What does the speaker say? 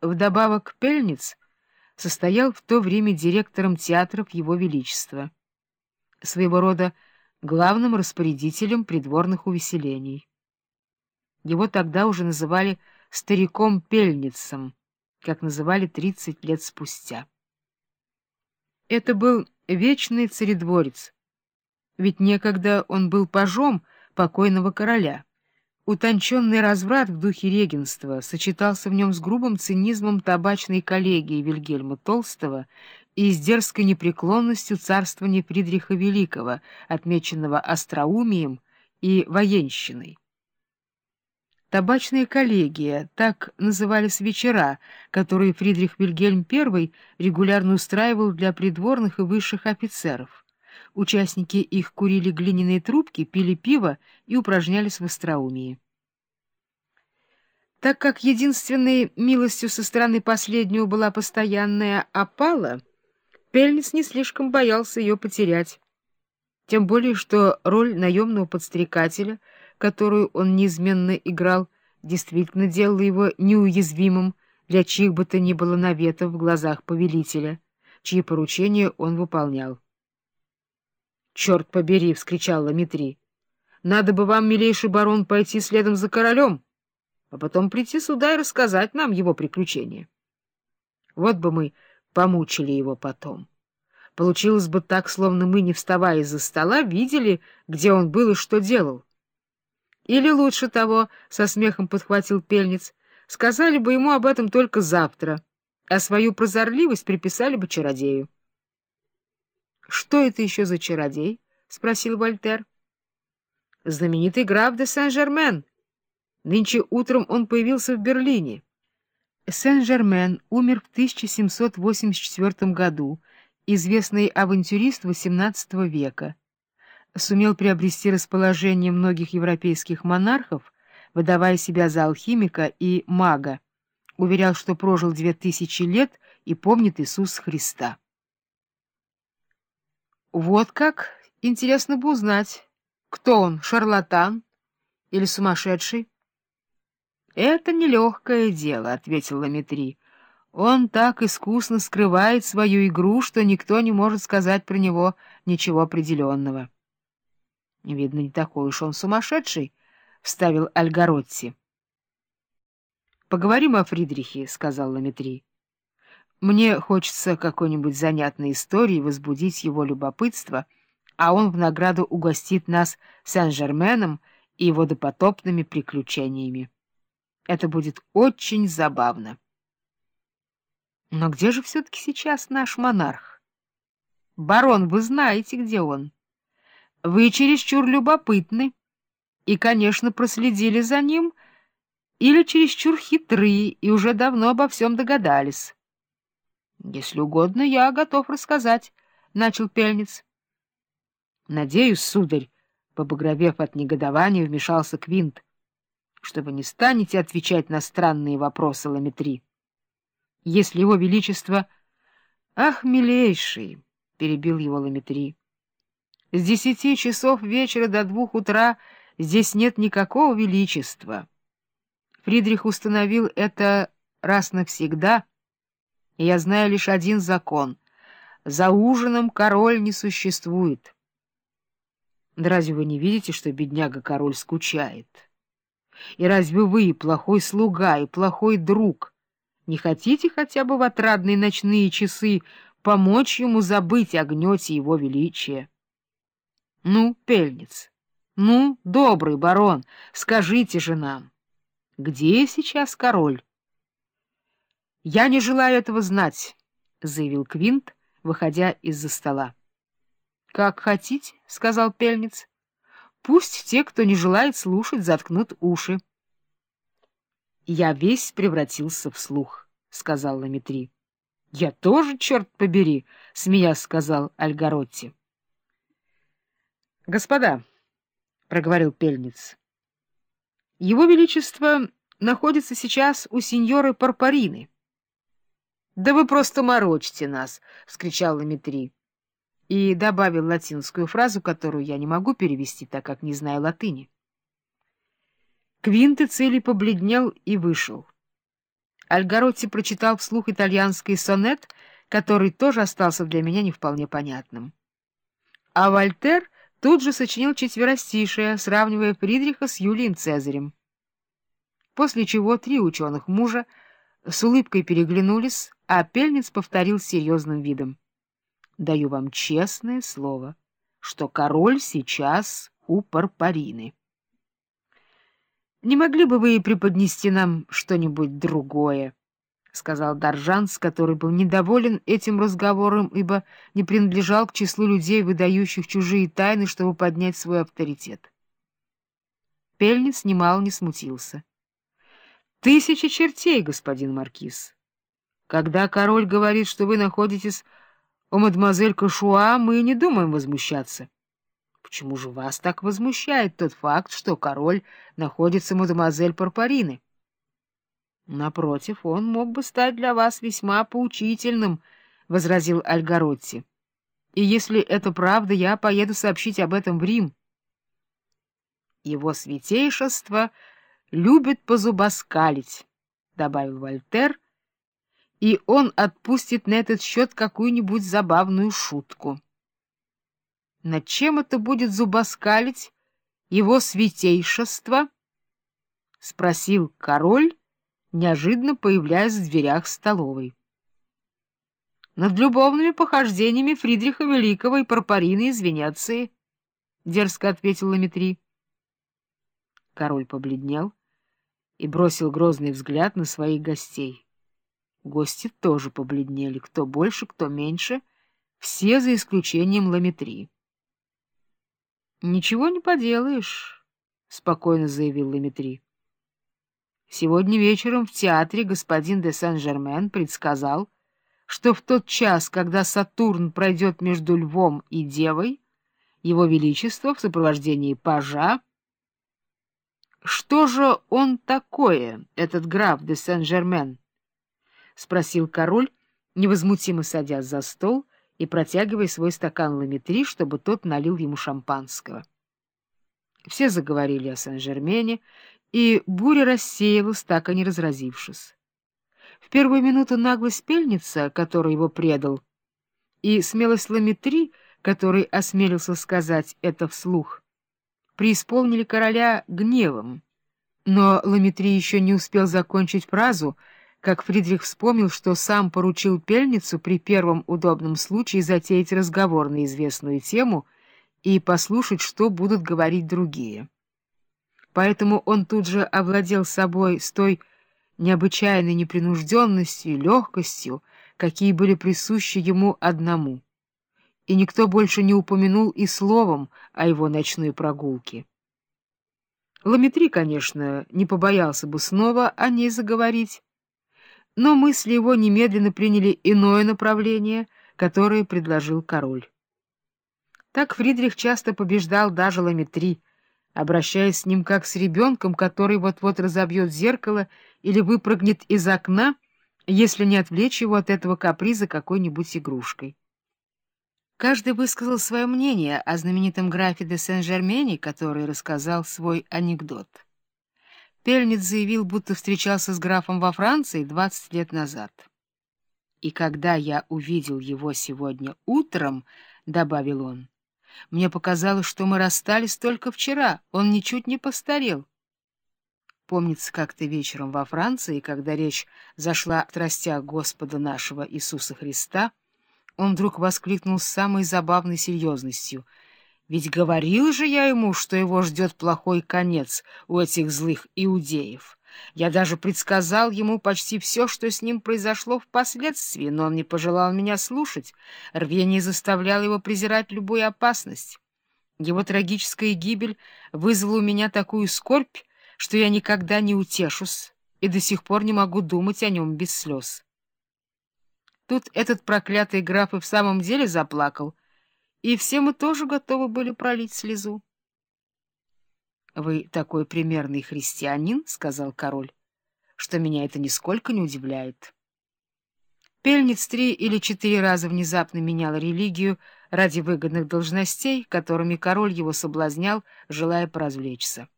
Вдобавок Пельниц состоял в то время директором театров Его Величества, своего рода главным распорядителем придворных увеселений. Его тогда уже называли «стариком Пельницем», как называли 30 лет спустя. Это был вечный царедворец, ведь некогда он был пажом покойного короля — Утонченный разврат в духе регенства сочетался в нем с грубым цинизмом табачной коллегии Вильгельма Толстого и с дерзкой непреклонностью царствования Фридриха Великого, отмеченного остроумием и военщиной. Табачная коллегия — так назывались вечера, которые Фридрих Вильгельм I регулярно устраивал для придворных и высших офицеров — Участники их курили глиняные трубки, пили пиво и упражнялись в остроумии. Так как единственной милостью со стороны последнего была постоянная опала, Пельниц не слишком боялся ее потерять. Тем более, что роль наемного подстрекателя, которую он неизменно играл, действительно делала его неуязвимым для чьих бы то ни было наветов в глазах повелителя, чьи поручения он выполнял. «Черт побери!» — вскричал Ламетри. «Надо бы вам, милейший барон, пойти следом за королем, а потом прийти сюда и рассказать нам его приключения. Вот бы мы помучили его потом. Получилось бы так, словно мы, не вставая из-за стола, видели, где он был и что делал. Или лучше того, — со смехом подхватил пельниц, — сказали бы ему об этом только завтра, а свою прозорливость приписали бы чародею. — Что это еще за чародей? — спросил Вольтер. — Знаменитый граф де Сен-Жермен. Нынче утром он появился в Берлине. Сен-Жермен умер в 1784 году, известный авантюрист XVIII века. Сумел приобрести расположение многих европейских монархов, выдавая себя за алхимика и мага. Уверял, что прожил две тысячи лет и помнит Иисуса Христа. Вот как интересно бы узнать, кто он, шарлатан или сумасшедший? — Это нелегкое дело, — ответил Ламетри. Он так искусно скрывает свою игру, что никто не может сказать про него ничего определенного. — Видно, не такой уж он сумасшедший, — вставил Альгаротти. — Поговорим о Фридрихе, — сказал Ламетри. Мне хочется какой-нибудь занятной историей возбудить его любопытство, а он в награду угостит нас Сен-Жерменом и его допотопными приключениями. Это будет очень забавно. Но где же все-таки сейчас наш монарх? Барон, вы знаете, где он. Вы чересчур любопытны и, конечно, проследили за ним, или чересчур хитры и уже давно обо всем догадались. — Если угодно, я готов рассказать, — начал Пельниц. — Надеюсь, сударь, — побагровев от негодования, вмешался Квинт, — что вы не станете отвечать на странные вопросы Ламетри. Если его величество... — Ах, милейший, — перебил его Ламетри, — с десяти часов вечера до двух утра здесь нет никакого величества. Фридрих установил это раз навсегда — и я знаю лишь один закон — за ужином король не существует. Да разве вы не видите, что бедняга-король скучает? И разве вы, плохой слуга и плохой друг, не хотите хотя бы в отрадные ночные часы помочь ему забыть о гнете его величия? Ну, пельниц, ну, добрый барон, скажите же нам, где сейчас король? — Я не желаю этого знать, — заявил Квинт, выходя из-за стола. — Как хотите, — сказал Пельниц. — Пусть те, кто не желает слушать, заткнут уши. — Я весь превратился в слух, — сказал Ламетри. — Я тоже, черт побери, — смеясь сказал Альгаротти. — Господа, — проговорил Пельниц, — его величество находится сейчас у сеньоры Парпарины. Да вы просто морочите нас! — вскричал Ламетри. И добавил латинскую фразу, которую я не могу перевести, так как не знаю латыни. Квинт и Цели побледнел и вышел. Альгаротти прочитал вслух итальянский сонет, который тоже остался для меня не вполне понятным. А Вольтер тут же сочинил четверостишие, сравнивая Фридриха с Юлием Цезарем. После чего три ученых мужа с улыбкой переглянулись, а Пельниц повторил серьезным видом. «Даю вам честное слово, что король сейчас у Парпарины». «Не могли бы вы преподнести нам что-нибудь другое?» — сказал Даржанс, который был недоволен этим разговором, ибо не принадлежал к числу людей, выдающих чужие тайны, чтобы поднять свой авторитет. Пельниц немало не смутился. «Тысячи чертей, господин Маркиз. Когда король говорит, что вы находитесь у мадемуазель Кашуа, мы не думаем возмущаться». Почему же вас так возмущает тот факт, что король находится мадемуазель Парпарины? Напротив, он мог бы стать для вас весьма поучительным, — возразил Альгаротти. И если это правда, я поеду сообщить об этом в Рим. Его святейшество любит позубоскалить, — добавил Вольтер, — и он отпустит на этот счет какую-нибудь забавную шутку. Над чем это будет зубоскалить его святейшество? — спросил король, неожиданно появляясь в дверях столовой. — Над любовными похождениями Фридриха Великого и Парпарины из Венеции, — дерзко ответил Ламетри. Король побледнел и бросил грозный взгляд на своих гостей. Гости тоже побледнели, кто больше, кто меньше, все за исключением Ламетри. — Ничего не поделаешь, — спокойно заявил Ламетри. — Сегодня вечером в театре господин де Сен-Жермен предсказал, что в тот час, когда Сатурн пройдет между Львом и Девой, его Величество в сопровождении пажа... — Что же он такое, этот граф де Сен-Жермен? — спросил король, невозмутимо садясь за стол — и протягивая свой стакан ламетри, чтобы тот налил ему шампанского. Все заговорили о Сен-Жермене, и буря рассеялась, так и не разразившись. В первую минуту наглость пельница, который его предал, и смелость ламетри, который осмелился сказать это вслух, преисполнили короля гневом. Но ламетри еще не успел закончить фразу — как Фридрих вспомнил, что сам поручил пельницу при первом удобном случае затеять разговор на известную тему и послушать, что будут говорить другие. Поэтому он тут же овладел собой с той необычайной непринужденностью и легкостью, какие были присущи ему одному. И никто больше не упомянул и словом о его ночной прогулке. Ламетри, конечно, не побоялся бы снова о ней заговорить, но мысли его немедленно приняли иное направление, которое предложил король. Так Фридрих часто побеждал даже Ламетри, обращаясь с ним как с ребенком, который вот-вот разобьет зеркало или выпрыгнет из окна, если не отвлечь его от этого каприза какой-нибудь игрушкой. Каждый высказал свое мнение о знаменитом графе де Сен-Жермене, который рассказал свой анекдот. Пельниц заявил, будто встречался с графом во Франции 20 лет назад. «И когда я увидел его сегодня утром, — добавил он, — мне показалось, что мы расстались только вчера, он ничуть не постарел». Помнится, как-то вечером во Франции, когда речь зашла о страстях Господа нашего Иисуса Христа, он вдруг воскликнул с самой забавной серьезностью — ведь говорил же я ему, что его ждет плохой конец у этих злых иудеев. Я даже предсказал ему почти все, что с ним произошло впоследствии, но он не пожелал меня слушать. Рвение заставляло его презирать любую опасность. Его трагическая гибель вызвала у меня такую скорбь, что я никогда не утешусь и до сих пор не могу думать о нем без слез. Тут этот проклятый граф и в самом деле заплакал, и все мы тоже готовы были пролить слезу. — Вы такой примерный христианин, — сказал король, — что меня это нисколько не удивляет. Пельниц три или четыре раза внезапно менял религию ради выгодных должностей, которыми король его соблазнял, желая поразвлечься.